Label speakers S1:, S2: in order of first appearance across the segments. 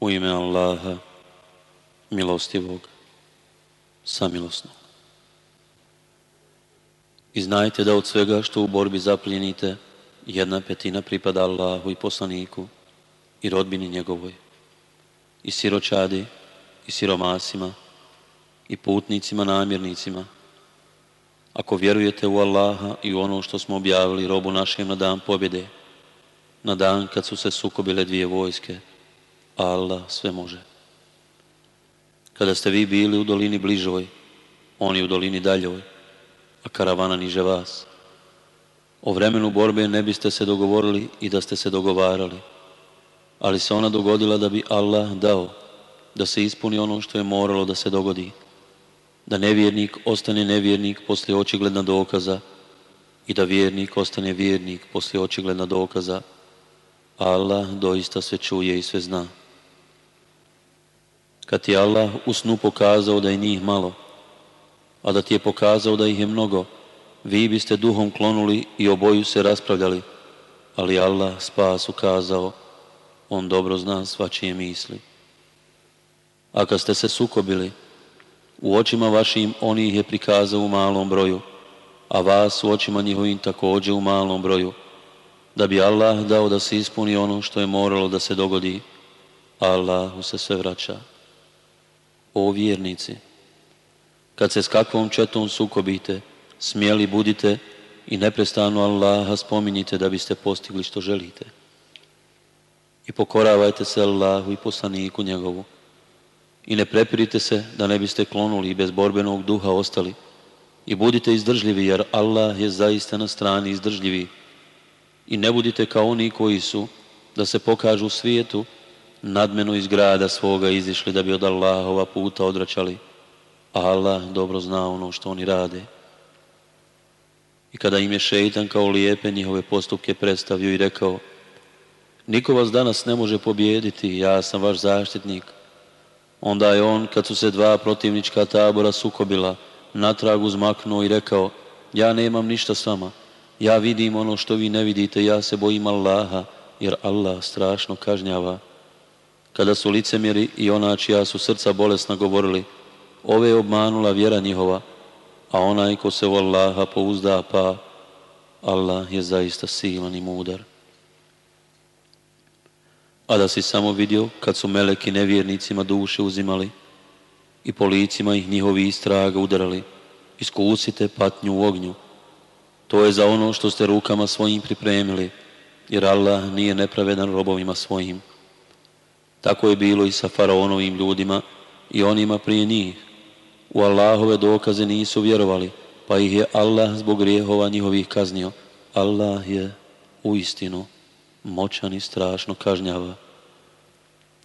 S1: U ime Allaha, milostivog, samilosnog. I znajte da od svega što u borbi zapljenite, jedna petina pripada Allahu i poslaniku i rodbini njegovoj, i siročadi, i siromasima, i putnicima namjernicima. Ako vjerujete u Allaha i u ono što smo objavili robu našem na dan pobjede, na dan kad su se sukobile dvije vojske, Allah sve može. Kada ste vi bili u dolini bližoj, oni u dolini daljoj, a karavana niže vas. O vremenu borbe ne biste se dogovorili i da ste se dogovarali, ali se ona dogodila da bi Allah dao da se ispuni ono što je moralo da se dogodi, da nevjernik ostane nevjernik poslije očigledna dokaza i da vjernik ostane vjernik poslije očigledna dokaza. Allah doista sve čuje i sve zna. Kad ti je Allah u snu pokazao da je njih malo, a da ti je pokazao da ih je mnogo, vi biste duhom klonuli i oboju se raspravljali, ali Allah spas ukazao, on dobro zna svačije misli. A kad ste se sukobili, u očima vašim on ih je prikazao u malom broju, a vas u očima njihovim također u malom broju, da bi Allah dao da se ispuni ono što je moralo da se dogodi, Allahu se sve vraća. O vjernici, kad se s kakvom četom sukobite, smjeli budite i neprestano Allaha spominjite da biste postigli što želite. I pokoravajte se Allahu i poslaniku njegovu. I ne prepirite se da ne biste klonuli i bez borbenog duha ostali. I budite izdržljivi jer Allah je zaista na strani izdržljivi. I ne budite kao oni koji su da se pokažu svijetu nadmeno iz grada svoga izišli da bi od Allahova puta odračali. A Allah dobro zna ono što oni rade. I kada im je šeitan kao lijepe njihove postupke predstavio i rekao Niko vas danas ne može pobijediti, ja sam vaš zaštitnik. Onda je on, kad su se dva protivnička tabora sukobila, natrag uzmaknuo i rekao Ja nemam ništa s vama, ja vidim ono što vi ne vidite, ja se bojim Allaha, jer Allah strašno kažnjava. Kada su licemjeri i ona čija su srca bolesna govorili, ove je obmanula vjera njihova, a onaj ko se u Allaha pouzda, pa Allah je zaista silan i mudar. A da si samo vidio kad su meleki nevjernicima duše uzimali i po licima ih njihovi istraga udarali, iskusite patnju u ognju. To je za ono što ste rukama svojim pripremili, jer Allah nije nepravedan robovima svojim. Tako je bilo i sa faraonovim ljudima i onima prije njih. U Allahove dokaze nisu vjerovali, pa ih je Allah zbog grijehova njihovih kaznio. Allah je u istinu moćan i strašno kažnjava.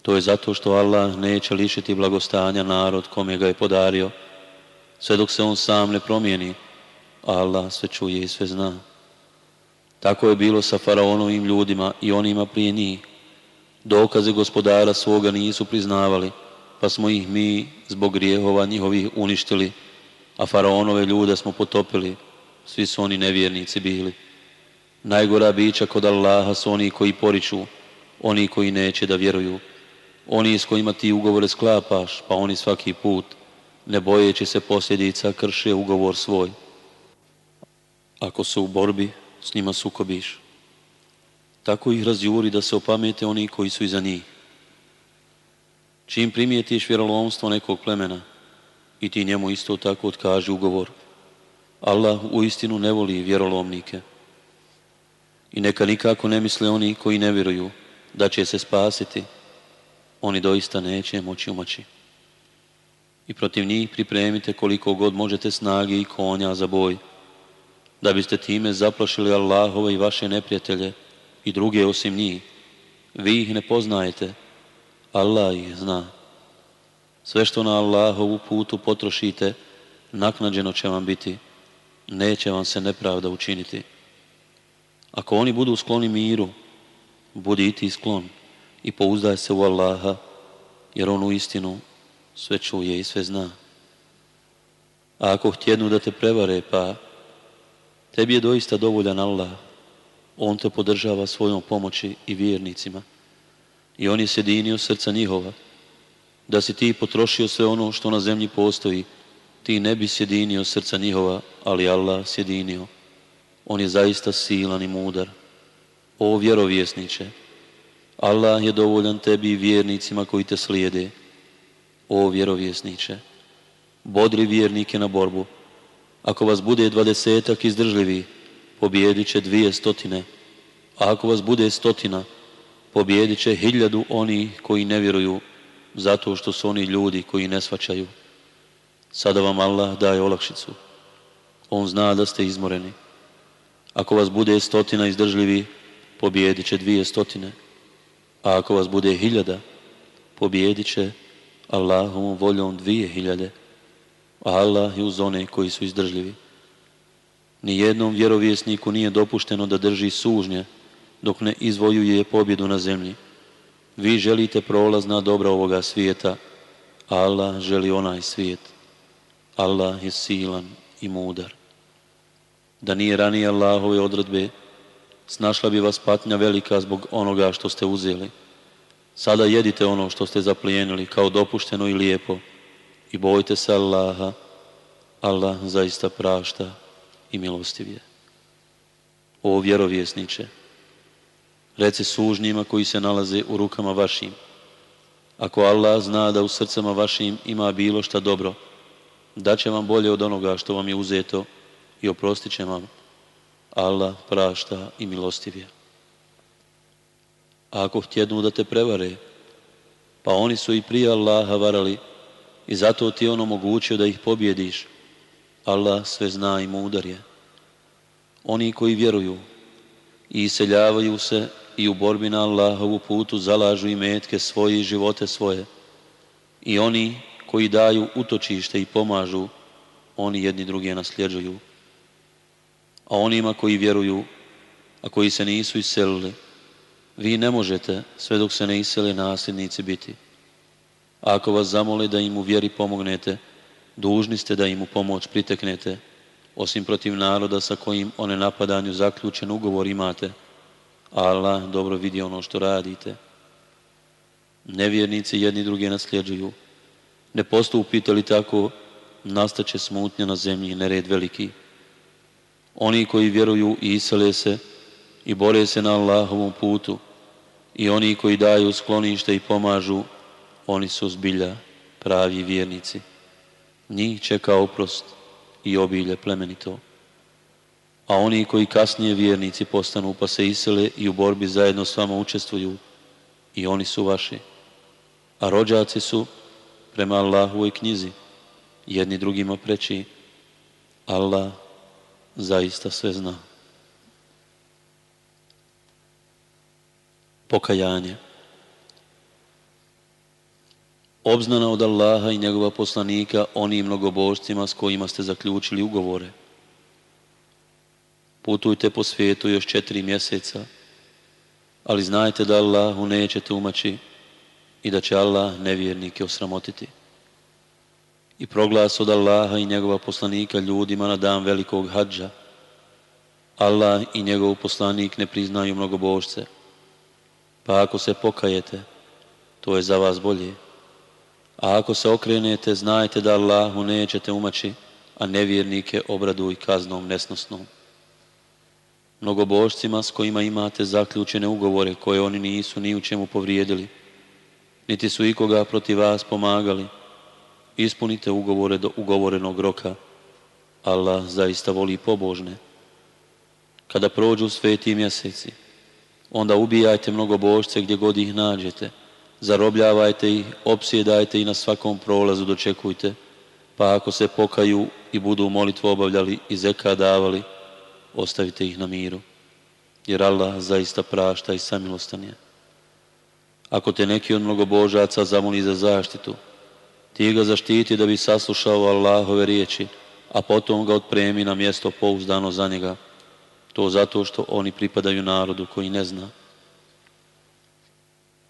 S1: To je zato što Allah neće lišiti blagostanja narod kome ga je podario, sve dok se on sam ne promijeni, Allah sve čuje i sve zna. Tako je bilo sa faraonovim ljudima i onima prije njih. Dokaze gospodara svoga nisu priznavali, pa smo ih mi zbog grijehova njihovih uništili, a faraonove ljude smo potopili, svi su oni nevjernici bili. Najgora bića kod Allaha su oni koji poriču, oni koji neće da vjeruju, oni s kojima ti ugovore sklapaš, pa oni svaki put, ne bojeći se posljedica, krše ugovor svoj. Ako su u borbi, s njima sukobiš. Tako ih razjuri da se opamete oni koji su iza njih. Čim primijetiš vjerolomstvo nekog plemena i ti njemu isto tako otkaži ugovor, Allah u istinu ne voli vjerolomnike. I neka nikako ne misle oni koji ne vjeruju da će se spasiti, oni doista neće moći umaći. I protiv njih pripremite koliko god možete snage i konja za boj, da biste time zaplašili Allahove i vaše neprijatelje i druge osim njih. Vi ih ne poznajete, Allah ih zna. Sve što na Allahovu putu potrošite, naknađeno će vam biti, neće vam se nepravda učiniti. Ako oni budu skloni miru, budi i ti sklon i pouzdaj se u Allaha, jer On u istinu sve čuje i sve zna. A ako htjednu da te prevare, pa tebi je doista dovoljan Allah. On te podržava svojom pomoći i vjernicima. i on je sjedinio srca njihova. Da si ti potrošio sve ono što na zemlji postoji, ti ne bi sjedinio srca njihova, ali Allah sjedinio. On je zaista silan i mudar. O vjerovjesniče, Allah je dovoljan tebi i vjernicima koji te slijede. O vjerovjesniče, bodri vjernike na borbu. Ako vas bude dvadesetak izdržljivi, pobijedit će dvije stotine. A ako vas bude stotina, pobijedit će hiljadu oni koji ne vjeruju, zato što su oni ljudi koji ne svačaju. Sada vam Allah daje olakšicu. On zna da ste izmoreni. Ako vas bude stotina izdržljivi, pobijedit će dvije stotine. A ako vas bude hiljada, pobijedit će Allahom voljom dvije hiljade. A Allah je uz one koji su izdržljivi. Nijednom vjerovjesniku nije dopušteno da drži sužnje dok ne izvojuje pobjedu na zemlji. Vi želite prolazna dobra ovoga svijeta, Allah želi onaj svijet. Allah je silan i mudar. Da nije ranije Allahove odredbe, snašla bi vas patnja velika zbog onoga što ste uzeli. Sada jedite ono što ste zaplijenili kao dopušteno i lijepo i bojte se Allaha. Allah zaista prašta i milostiv je. O vjerovjesniče, reci sužnjima koji se nalaze u rukama vašim. Ako Allah zna da u srcama vašim ima bilo šta dobro, daće vam bolje od onoga što vam je uzeto i oprostit će vam. Allah prašta i milostiv je. A ako htjednu da te prevare, pa oni su i prije Allaha varali i zato ti on omogućio da ih pobjediš. Allah sve zna i mudar je. Oni koji vjeruju i iseljavaju se i u borbi na Allahovu putu zalažu i metke svoje i živote svoje. I oni koji daju utočište i pomažu, oni jedni druge nasljeđuju. A onima koji vjeruju, a koji se nisu iselili, vi ne možete sve dok se ne isele nasljednici biti. A ako vas zamole da im u vjeri pomognete, dužni ste da im u pomoć priteknete, osim protiv naroda sa kojim one napadanju zaključen ugovor imate. Allah dobro vidi ono što radite. Nevjernici jedni druge nasljeđuju. Ne postupite li tako, nastaće smutnja na zemlji i nered veliki. Oni koji vjeruju i isele se i bore se na Allahovom putu i oni koji daju sklonište i pomažu, oni su zbilja pravi vjernici. Njih čeka oprost i obilje plemenito. A oni koji kasnije vjernici postanu pa se isele i u borbi zajedno s vama učestvuju, i oni su vaši. A rođaci su prema Allahovoj knjizi, jedni drugima preći, Allah zaista sve zna. Pokajanje. Obznana od Allaha i njegova poslanika onim mnogobožcima s kojima ste zaključili ugovore. Putujte po svijetu još četiri mjeseca, ali znajte da Allahu nećete umaći i da će Allah nevjernike osramotiti. I proglas od Allaha i njegova poslanika ljudima na dan velikog hađa. Allah i njegov poslanik ne priznaju mnogobožce. Pa ako se pokajete, to je za vas bolje. A ako se okrenete, znajte da Allahu nećete umaći, a nevjernike obraduj kaznom nesnosnom. Mnogobožcima s kojima imate zaključene ugovore koje oni nisu ni u čemu povrijedili, niti su ikoga protiv vas pomagali, ispunite ugovore do ugovorenog roka. Allah zaista voli pobožne. Kada prođu sveti mjeseci, onda ubijajte mnogobožce gdje god ih nađete, zarobljavajte ih, opsjedajte i na svakom prolazu dočekujte, pa ako se pokaju i budu molitvu obavljali i zeka davali, ostavite ih na miru, jer Allah zaista prašta i samilostan je. Ako te neki od mnogobožaca zamoli za zaštitu, ti ga zaštiti da bi saslušao Allahove riječi, a potom ga otpremi na mjesto pouzdano za njega. To zato što oni pripadaju narodu koji ne zna.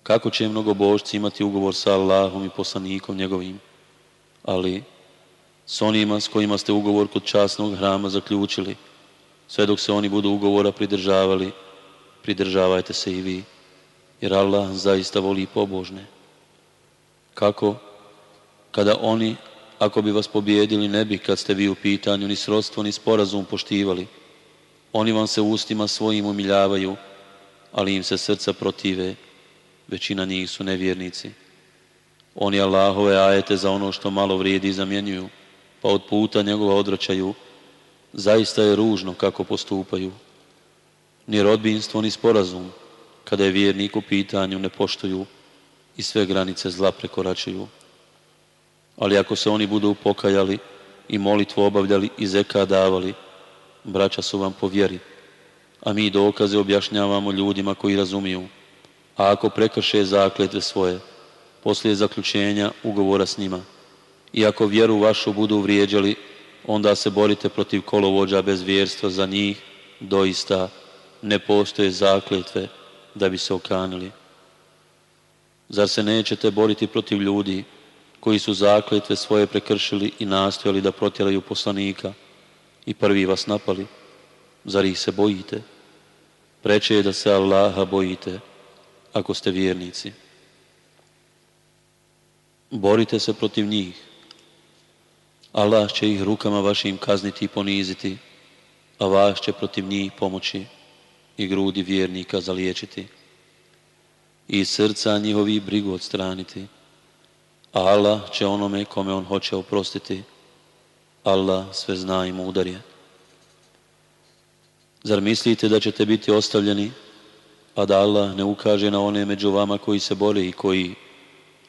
S1: Kako će mnogobožci imati ugovor sa Allahom i poslanikom njegovim? Ali s onima s kojima ste ugovor kod časnog hrama zaključili, sve dok se oni budu ugovora pridržavali, pridržavajte se i vi. jer Allah zaista voli pobožne. Kako? Kada oni, ako bi vas pobijedili, ne bi, kad ste vi u pitanju, ni srodstvo, ni sporazum poštivali. Oni vam se ustima svojim umiljavaju, ali im se srca protive. Većina njih su nevjernici. Oni Allahove ajete za ono što malo vrijedi zamjenjuju, pa od puta njegova odvraćaju. Zaista je ružno kako postupaju. Ni rodbinstvo, ni sporazum, kada je vjernik u pitanju, ne poštuju i sve granice zla prekoračuju. Ali ako se oni budu pokajali i molitvu obavljali i zeka davali, braća su vam po vjeri, a mi dokaze objašnjavamo ljudima koji razumiju. A ako prekrše zakletve svoje, poslije zaključenja ugovora s njima, i ako vjeru vašu budu vrijeđali, onda se borite protiv kolovođa bez vjerstva za njih, doista ne postoje zakletve da bi se okanili. Zar se nećete boriti protiv ljudi koji su zakletve svoje prekršili i nastojali da protjeraju poslanika i prvi vas napali? Zar ih se bojite? Preče je da se Allaha bojite ako ste vjernici. Borite se protiv njih. Allah će ih rukama vašim kazniti i poniziti, a vas će protiv njih pomoći i grudi vjernika zaliječiti i srca njihovi brigu odstraniti. Allah će onome kome on hoće oprostiti. Allah sve zna i mudar je. Zar mislite da ćete biti ostavljeni, a da Allah ne ukaže na one među vama koji se bore i koji,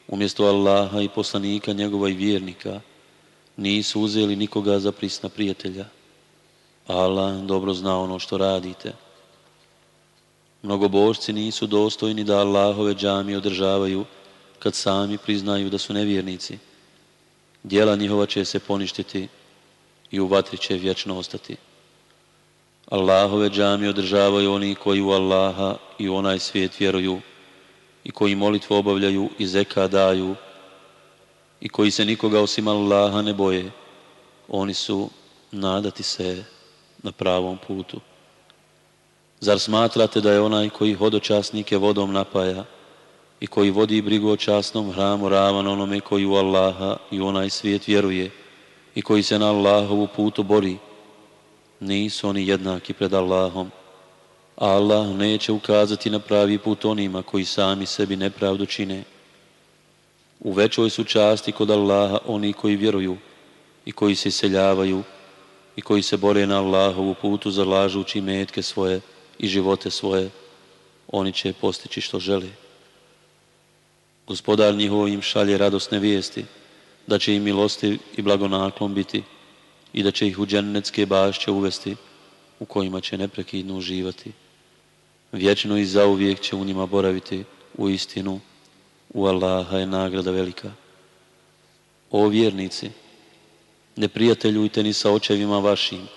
S1: umjesto Allaha i poslanika njegova i vjernika, nisu uzeli nikoga za prisna prijatelja. Allah dobro zna ono što radite. Mnogobožci nisu dostojni da Allahove džami održavaju kad sami priznaju da su nevjernici. Djela njihova će se poništiti i u vatri će vječno ostati. Allahove džami održavaju oni koji u Allaha i u onaj svijet vjeruju i koji molitvu obavljaju i zeka daju i koji se nikoga osim Allaha ne boje. Oni su nadati se na pravom putu. Zar smatrate da je onaj koji hodočasnike vodom napaja i koji vodi brigu o časnom hramu ravan onome koji u Allaha i onaj svijet vjeruje i koji se na Allahovu putu bori? Nisu oni jednaki pred Allahom. Allah neće ukazati na pravi put onima koji sami sebi nepravdu čine. U većoj su časti kod Allaha oni koji vjeruju i koji se iseljavaju i koji se bore na Allahovu putu zalažući metke svoje i živote svoje, oni će postići što žele. Gospodar njihov im šalje radosne vijesti, da će im milostiv i blagonaklon biti i da će ih u džennetske bašće uvesti, u kojima će neprekidno uživati. Vječno i zauvijek će u njima boraviti u istinu, u Allaha je nagrada velika. O vjernici, ne prijateljujte ni sa očevima vašim,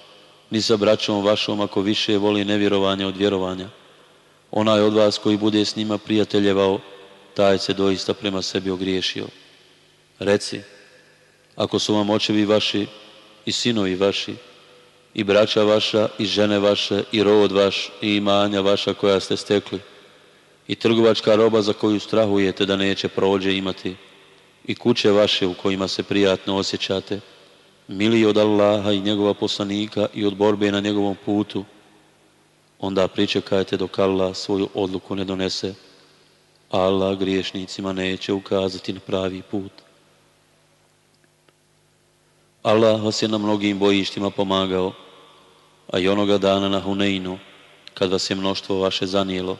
S1: ni sa braćom vašom ako više voli nevjerovanja od vjerovanja. Onaj od vas koji bude s njima prijateljevao, taj se doista prema sebi ogriješio. Reci, ako su vam očevi vaši i sinovi vaši, i braća vaša, i žene vaše, i rod vaš, i imanja vaša koja ste stekli, i trgovačka roba za koju strahujete da neće prođe imati, i kuće vaše u kojima se prijatno osjećate, miliji od Allaha i njegova poslanika i od borbe na njegovom putu, onda pričekajte dok Allah svoju odluku ne donese. Allah griješnicima neće ukazati na pravi put. Allah vas je na mnogim bojištima pomagao, a i onoga dana na Huneinu, kad vas je mnoštvo vaše zanijelo,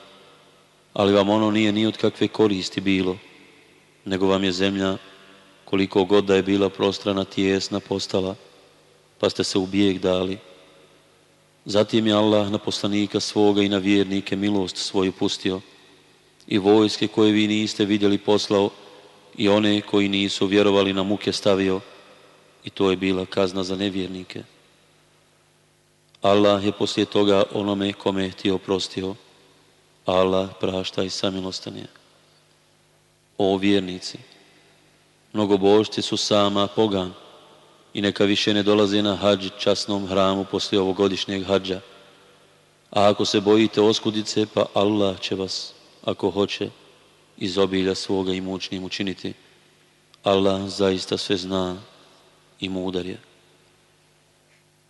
S1: ali vam ono nije ni od kakve koristi bilo, nego vam je zemlja koliko god da je bila prostrana tijesna postala, pa ste se u bijeg dali. Zatim je Allah na poslanika svoga i na vjernike milost svoju pustio i vojske koje vi niste vidjeli poslao i one koji nisu vjerovali na muke stavio i to je bila kazna za nevjernike. Allah je poslije toga onome kome htio oprostio. Allah prašta i samilostan je. O vjernici, Mnogobožci su sama pogan i neka više ne dolaze na hađ časnom hramu poslije ovogodišnjeg hađa. A ako se bojite oskudice, pa Allah će vas ako hoće, iz obilja svoga i mučnim učiniti. Allah zaista sve zna i mudar je.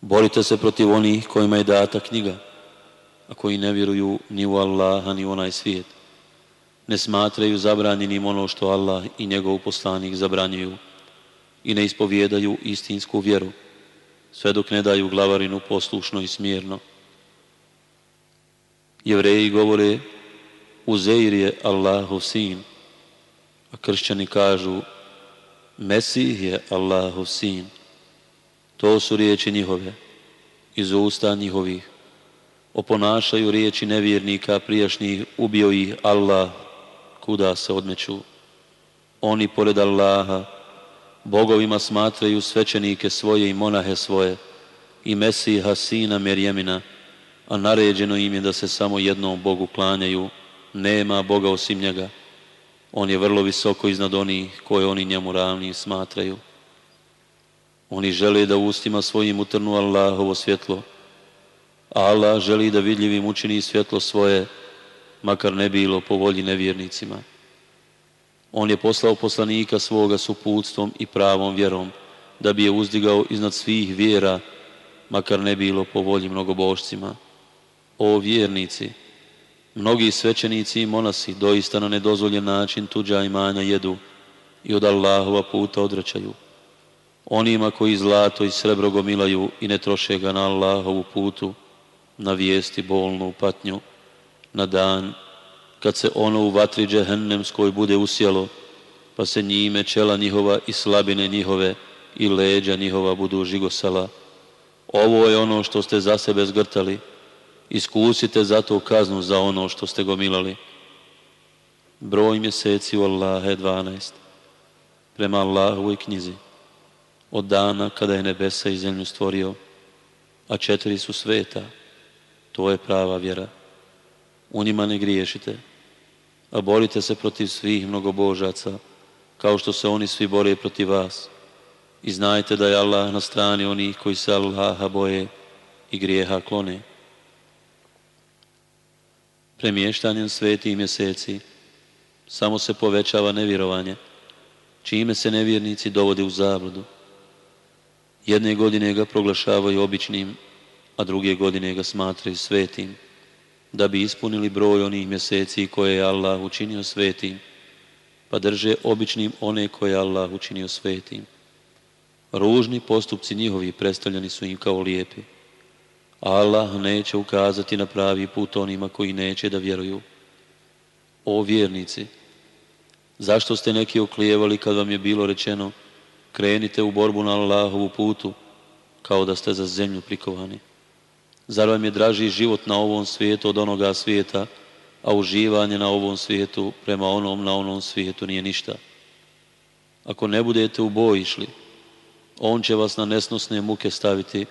S1: Borite se protiv onih kojima je data knjiga, a koji ne vjeruju ni u Allaha ni u onaj svijet. Ne smatraju zabranjenim ono što Allah i njegov poslanik zabranjuju i ne ispovjedaju istinsku vjeru, sve dok ne daju glavarinu poslušno i smjerno. Jevreji govore Uzeir je Allahov sin, a kršćani kažu Mesih je Allahov sin. To su riječi njihove, iz usta njihovih. Oponašaju riječi nevjernika prijašnjih, ubio ih Allah, kuda se odmeću. Oni pored Allaha, bogovima smatraju svećenike svoje i monahe svoje i Mesiha sina Merjemina, a naređeno im je da se samo jednom Bogu klanjaju, nema Boga osim njega. On je vrlo visoko iznad onih koje oni njemu ravni smatraju. Oni žele da ustima svojim utrnu Allahovo svjetlo, a Allah želi da vidljivim učini svjetlo svoje, makar ne bilo po volji nevjernicima. On je poslao poslanika svoga s uputstvom i pravom vjerom, da bi je uzdigao iznad svih vjera, makar ne bilo po volji mnogobošcima. O vjernici, mnogi svećenici i monasi doista na nedozvoljen način tuđa imanja jedu i od Allahova puta odrećaju. Onima koji zlato i srebro gomilaju i ne troše ga na Allahovu putu, na vijesti bolnu patnju, na dan kad se ono u vatri džehennemskoj bude usjelo, pa se njime čela njihova i slabine njihove i leđa njihova budu žigosala. Ovo je ono što ste za sebe zgrtali, iskusite zato kaznu za ono što ste gomilali. Broj mjeseci u Allahe 12, prema Allahovoj knjizi, od dana kada je nebesa i zemlju stvorio, a četiri su sveta, to je prava vjera. U njima ne griješite, a borite se protiv svih mnogobožaca, kao što se oni svi bore protiv vas. I znajte da je Allah na strani onih koji se Allaha boje i grijeha klone. Premještanjem svetih mjeseci samo se povećava nevjerovanje, čime se nevjernici dovode u zabludu. Jedne godine ga proglašavaju običnim, a druge godine ga smatraju svetim da bi ispunili broj onih mjeseci koje je Allah učinio svetim, pa drže običnim one koje je Allah učinio svetim. Ružni postupci njihovi predstavljeni su im kao lijepi. Allah neće ukazati na pravi put onima koji neće da vjeruju. O vjernici, zašto ste neki oklijevali kad vam je bilo rečeno krenite u borbu na Allahovu putu kao da ste za zemlju prikovani? Zar vam je draži život na ovom svijetu od onoga svijeta, a uživanje na ovom svijetu prema onom na onom svijetu nije ništa? Ako ne budete u boj išli, on će vas na nesnosne muke staviti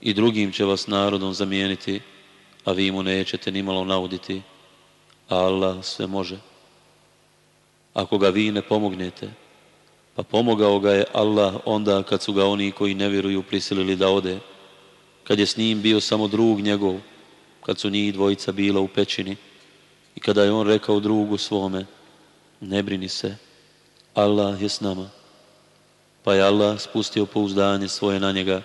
S1: i drugim će vas narodom zamijeniti, a vi mu nećete nimalo nauditi. Allah sve može. Ako ga vi ne pomognete, pa pomogao ga je Allah onda kad su ga oni koji ne vjeruju prisilili da ode, kad je s njim bio samo drug njegov, kad su njih dvojica bila u pećini i kada je on rekao drugu svome, ne brini se, Allah je s nama. Pa je Allah spustio pouzdanje svoje na njega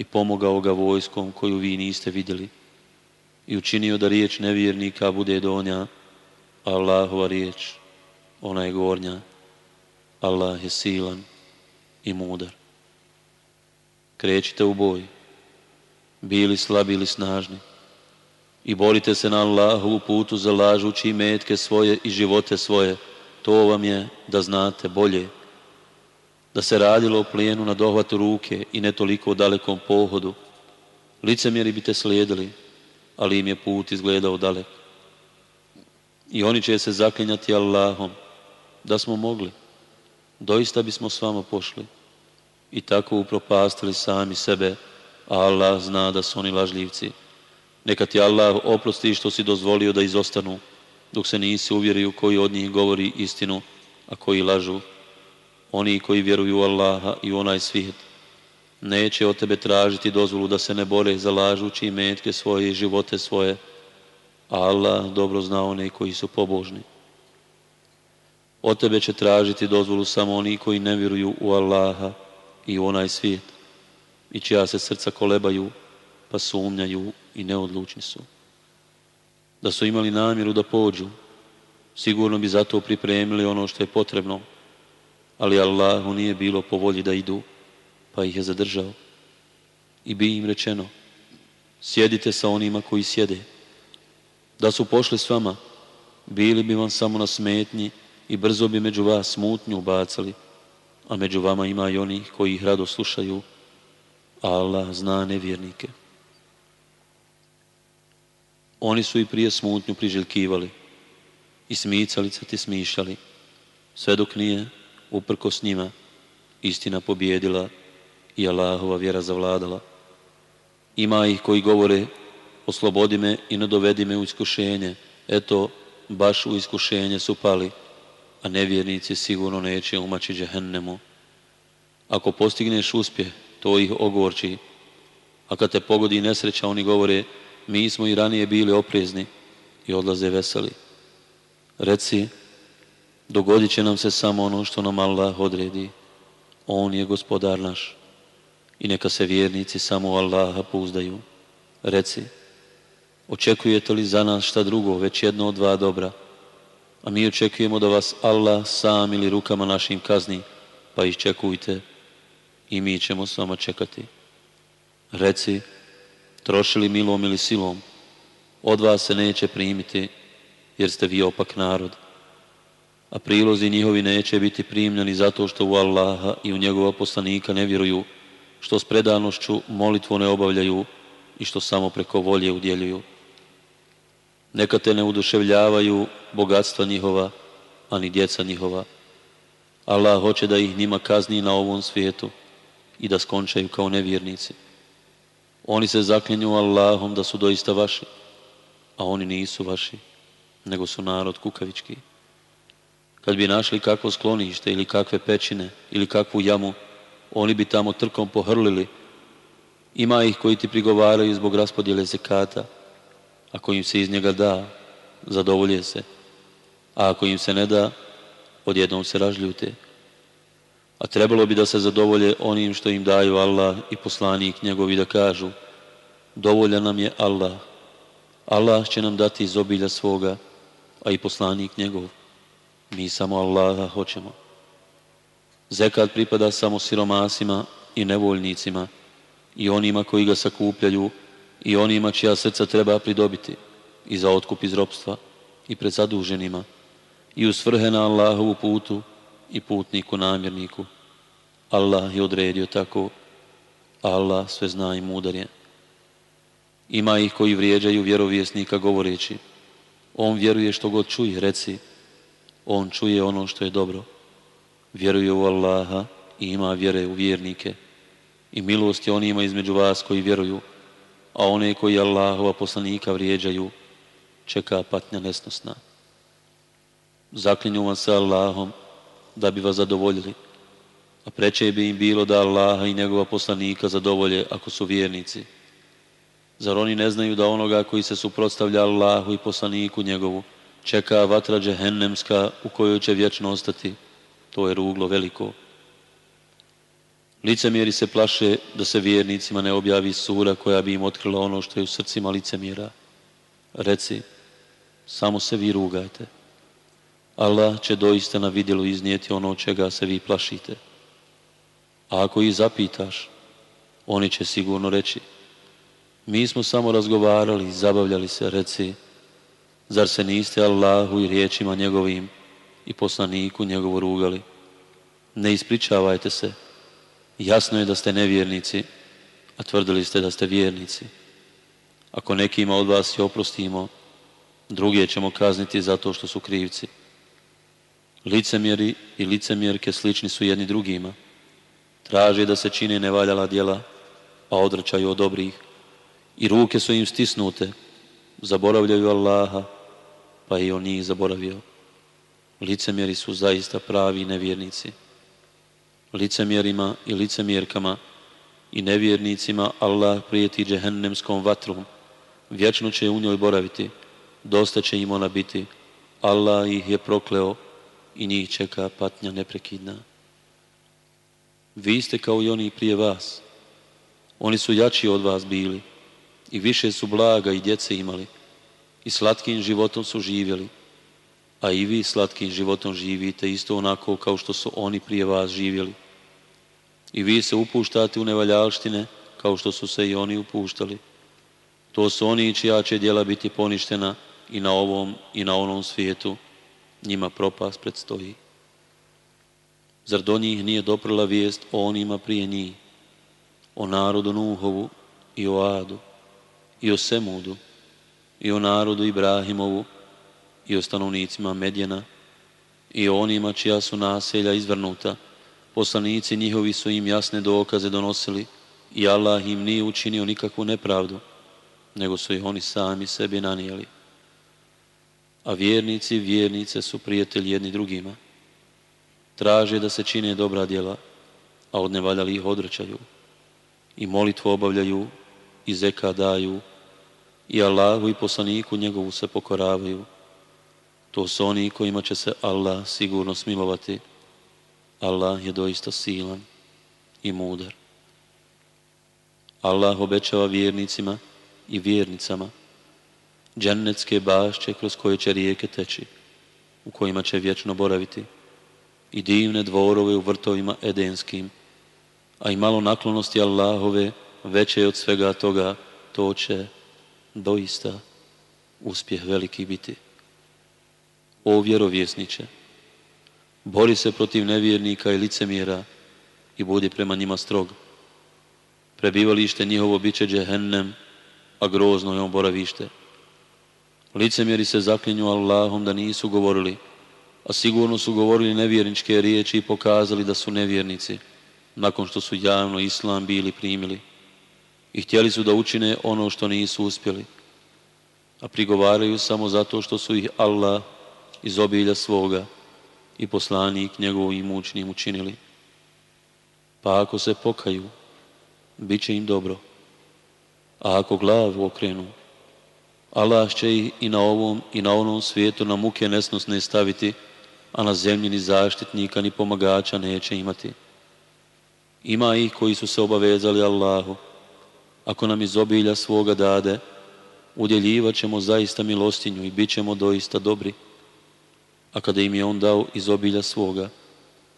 S1: i pomogao ga vojskom koju vi niste vidjeli i učinio da riječ nevjernika bude donja, Allahova riječ, ona je gornja. Allah je silan i mudar. Krećite u boj bili slabi ili snažni. I borite se na Allahovu putu zalažući metke svoje i živote svoje. To vam je da znate bolje. Da se radilo o plijenu na dohvatu ruke i ne toliko o dalekom pohodu. Licemjeri bi te slijedili, ali im je put izgledao dalek. I oni će se zaklinjati Allahom, da smo mogli. Doista bismo s vama pošli i tako upropastili sami sebe Allah zna da su oni lažljivci. Neka ti Allah oprosti što si dozvolio da izostanu, dok se nisi uvjerio koji od njih govori istinu, a koji lažu. Oni koji vjeruju u Allaha i u onaj svijet, neće od tebe tražiti dozvolu da se ne bore za lažući metke svoje i živote svoje. Allah dobro zna one koji su pobožni. Od tebe će tražiti dozvolu samo oni koji ne vjeruju u Allaha i u onaj svijet i čija se srca kolebaju pa sumnjaju i neodlučni su. Da su imali namjeru da pođu, sigurno bi zato pripremili ono što je potrebno, ali Allahu nije bilo po volji da idu, pa ih je zadržao. I bi im rečeno, sjedite sa onima koji sjede. Da su pošli s vama, bili bi vam samo na smetnji i brzo bi među vas smutnju ubacali, a među vama ima i onih koji ih rado slušaju, Allah zna nevjernike. Oni su i prije smutnju priželjkivali i smicalice ti smišljali, sve dok nije, uprko s njima, istina pobjedila i Allahova vjera zavladala. Ima ih koji govore, oslobodi me i ne dovedi me u iskušenje. Eto, baš u iskušenje su pali, a nevjernici sigurno neće umaći džehennemu. Ako postigneš uspjeh, to ih ogorči. A kad te pogodi nesreća, oni govore, mi smo i ranije bili oprezni i odlaze veseli. Reci, dogodit će nam se samo ono što nam Allah odredi. On je gospodar naš i neka se vjernici samo Allaha pouzdaju. Reci, očekujete li za nas šta drugo, već jedno od dva dobra, a mi očekujemo da vas Allah sam ili rukama našim kazni, pa iščekujte i mi ćemo s vama čekati. Reci, trošili milom ili silom, od vas se neće primiti, jer ste vi opak narod. A prilozi njihovi neće biti primljeni zato što u Allaha i u njegova poslanika ne vjeruju, što s predanošću molitvu ne obavljaju i što samo preko volje udjeljuju. Neka te ne uduševljavaju bogatstva njihova, ani djeca njihova. Allah hoće da ih njima kazni na ovom svijetu i da skončaju kao nevjernici. Oni se zaklinju Allahom da su doista vaši, a oni nisu vaši, nego su narod kukavički. Kad bi našli kakvo sklonište ili kakve pećine ili kakvu jamu, oni bi tamo trkom pohrlili. Ima ih koji ti prigovaraju zbog raspodjele zekata. Ako im se iz njega da, zadovolje se. A ako im se ne da, odjednom se ražljute. A trebalo bi da se zadovolje onim što im daju Allah i poslanik njegovi da kažu dovoljan nam je Allah. Allah će nam dati iz obilja svoga, a i poslanik njegov. Mi samo Allaha hoćemo. Zekat pripada samo siromasima i nevoljnicima i onima koji ga sakupljaju i onima čija srca treba pridobiti i za otkup iz ropstva i pred zaduženima i u svrhe na Allahovu putu i putniku namjerniku. Allah je odredio tako, Allah sve zna i mudar je. Ima ih koji vrijeđaju vjerovjesnika govoreći, on vjeruje što god čuje, reci, on čuje ono što je dobro vjeruje u Allaha i ima vjere u vjernike i milost je onima između vas koji vjeruju, a one koji Allahova poslanika vrijeđaju, čeka patnja nesnosna. Zaklinju vas sa Allahom da bi vas zadovoljili, a preće bi im bilo da Allaha i njegova poslanika zadovolje ako su vjernici. Zar oni ne znaju da onoga koji se suprotstavlja Allahu i poslaniku njegovu čeka vatra džehennemska u kojoj će vječno ostati? To je ruglo veliko. Licemjeri se plaše da se vjernicima ne objavi sura koja bi im otkrila ono što je u srcima licemjera. Reci, samo se vi rugajte. Allah će doista na vidjelu iznijeti ono čega se vi plašite. A ako ih zapitaš, oni će sigurno reći, mi smo samo razgovarali, zabavljali se, reci, zar se niste Allahu i riječima njegovim i poslaniku njegovu rugali. Ne ispričavajte se. Jasno je da ste nevjernici, a tvrdili ste da ste vjernici. Ako nekima od vas i oprostimo, druge ćemo kazniti zato što su krivci. Licemjeri i licemjerke slični su jedni drugima. Traže da se čine nevaljala djela, a odvraćaju od dobrih. I ruke su im stisnute, zaboravljaju Allaha, pa i on njih zaboravio. Licemjeri su zaista pravi nevjernici. Licemjerima i licemjerkama i nevjernicima Allah prijeti džehennemskom vatrom. Vječno će u njoj boraviti, dosta će im ona biti. Allah ih je prokleo i njih čeka patnja neprekidna. Vi ste kao i oni prije vas. Oni su jači od vas bili i više su blaga i djece imali i slatkim životom su živjeli, a i vi slatkim životom živite isto onako kao što su oni prije vas živjeli. I vi se upuštate u nevaljalštine kao što su se i oni upuštali. To su oni čija će djela biti poništena i na ovom i na onom svijetu. Njima propast predstoji. Zar do njih nije doprla vijest o onima prije njih? O narodu Nuhovu i o Adu i o Semudu i o narodu Ibrahimovu i o stanovnicima Medjena i o onima čija su naselja izvrnuta. Poslanici njihovi su im jasne dokaze donosili i Allah im nije učinio nikakvu nepravdu, nego su ih oni sami sebi nanijeli. A vjernici i vjernice su prijatelji jedni drugima. Traže da se čine dobra djela, a od nevaljali ih odrećaju. I molitvu obavljaju, i zeka daju, i Allahu i poslaniku njegovu se pokoravaju. To su oni kojima će se Allah sigurno smilovati. Allah je doista silan i mudar. Allah obećava vjernicima i vjernicama džennetske bašće kroz koje će rijeke teći, u kojima će vječno boraviti i divne dvorove u vrtovima edenskim, a i malo naklonosti Allahove veće od svega toga, to će doista uspjeh veliki biti. O vjerovjesniče, bori se protiv nevjernika i licemjera i budi prema njima strog. Prebivalište njihovo bit će džehennem, a grozno je on boravište. Licemjeri se zaklinju Allahom da nisu govorili, a sigurno su govorili nevjerničke riječi i pokazali da su nevjernici, nakon što su javno islam bili primili i htjeli su da učine ono što nisu uspjeli, a prigovaraju samo zato što su ih Allah iz obilja svoga i poslanik njegovim mučnim učinili. Pa ako se pokaju, bit će im dobro. A ako glavu okrenu, Allah će ih i na ovom i na onom svijetu na muke nesnosne staviti, a na zemlji ni zaštitnika ni pomagača neće imati. Ima ih koji su se obavezali Allahu, ako nam iz obilja svoga dade, udjeljivat ćemo zaista milostinju i bit ćemo doista dobri. A kada im je on dao iz obilja svoga,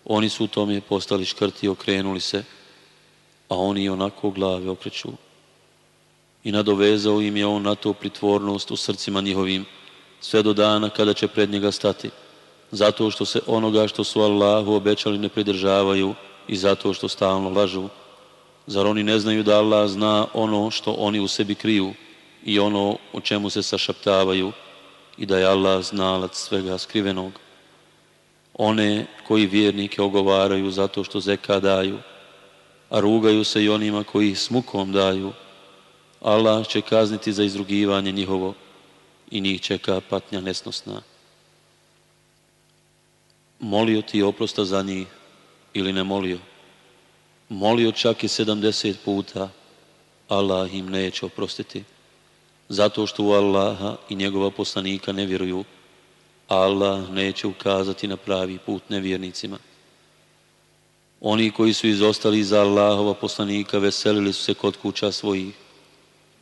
S1: oni su u tome postali škrti i okrenuli se, a oni onako glave okreću. I nadovezao im je on na to pritvornost u srcima njihovim, sve do dana kada će pred njega stati, zato što se onoga što su Allahu obećali ne pridržavaju i zato što stalno lažu. Zar oni ne znaju da Allah zna ono što oni u sebi kriju i ono o čemu se sašaptavaju i da je Allah znalac svega skrivenog? One koji vjernike ogovaraju zato što zeka daju, a rugaju se i onima koji ih smukom daju, Allah će kazniti za izrugivanje njihovo i njih čeka patnja nesnosna. Molio ti oprosta za njih ili ne molio? Molio čak i sedamdeset puta, Allah im neće oprostiti. Zato što u Allaha i njegova poslanika ne vjeruju, Allah neće ukazati na pravi put nevjernicima. Oni koji su izostali iza Allahova poslanika veselili su se kod kuća svojih.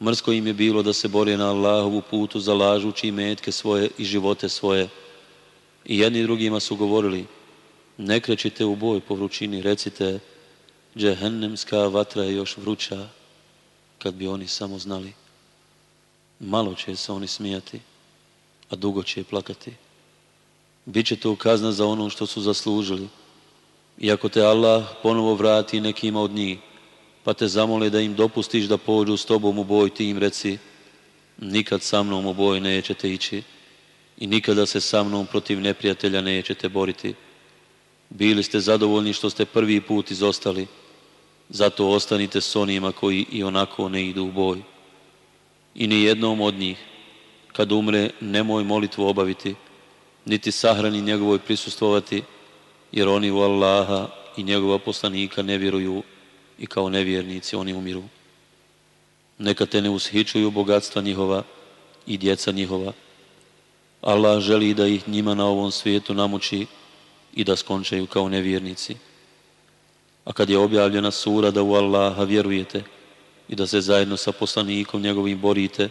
S1: Mrsko im je bilo da se bore na Allahovu putu zalažući metke svoje i živote svoje. I jedni drugima su govorili, ne krećite u boj po vrućini, recite, Džehennemska vatra je još vruća, kad bi oni samo znali. Malo će se oni smijati, a dugo će plakati. Biće to kazna za ono što su zaslužili. Iako te Allah ponovo vrati nekima od njih, pa te zamole da im dopustiš da pođu s tobom u boj, ti im reci, nikad sa mnom u boj nećete ići i nikada se sa mnom protiv neprijatelja nećete boriti. Bili ste zadovoljni što ste prvi put izostali, zato ostanite s onima koji i onako ne idu u boj. I ni jednom od njih, kad umre, nemoj molitvu obaviti, niti sahrani njegovoj prisustvovati, jer oni u Allaha i njegova poslanika ne vjeruju i kao nevjernici oni umiru. Neka te ne ushičuju bogatstva njihova i djeca njihova, Allah želi da ih njima na ovom svijetu namuči i da skončaju kao nevjernici. A kad je objavljena sura da u Allaha vjerujete i da se zajedno sa poslanikom njegovim borite,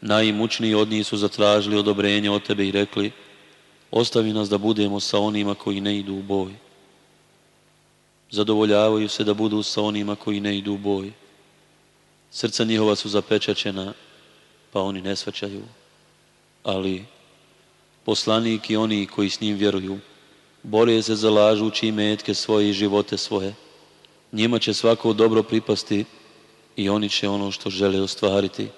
S1: najimućniji od njih su zatražili odobrenje od tebe i rekli ostavi nas da budemo sa onima koji ne idu u boj. Zadovoljavaju se da budu sa onima koji ne idu u boj. Srca njihova su zapečačena, pa oni ne svačaju. Ali poslanik i oni koji s njim vjeruju, bore se zalažući metke svoje i živote svoje. Njima će svako dobro pripasti i oni će ono što žele ostvariti.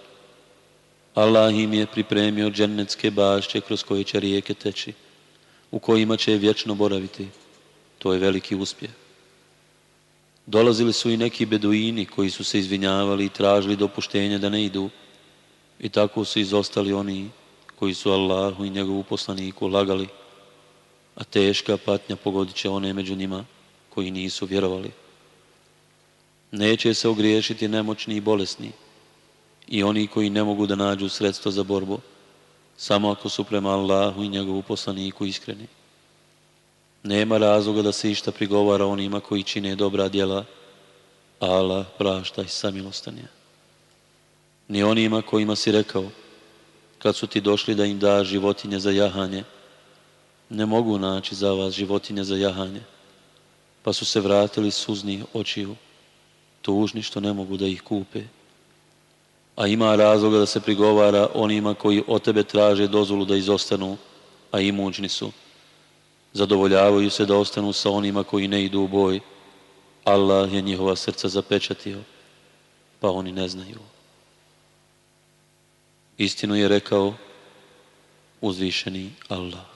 S1: Allah im je pripremio džennetske bašće kroz koje će rijeke teći, u kojima će vječno boraviti. To je veliki uspjeh. Dolazili su i neki beduini koji su se izvinjavali i tražili dopuštenje da ne idu i tako su izostali oni koji su Allahu i njegovu poslaniku lagali, a teška patnja pogodit će one među njima koji nisu vjerovali. Neće se ogriješiti nemoćni i bolesni i oni koji ne mogu da nađu sredstvo za borbu, samo ako su prema Allahu i njegovu poslaniku iskreni. Nema razloga da se išta prigovara onima koji čine dobra djela, Allah prašta i samilostanje. Ni onima kojima si rekao, kad su ti došli da im da životinje za jahanje, ne mogu naći za vas životinje za jahanje, pa su se vratili suzni očiju, tužni što ne mogu da ih kupe. A ima razloga da se prigovara onima koji od tebe traže dozvolu da izostanu, a imućni su. Zadovoljavaju se da ostanu sa onima koji ne idu u boj. Allah je njihova srca zapečatio, pa oni ne znaju. Istinu je rekao uzvišeni Allah.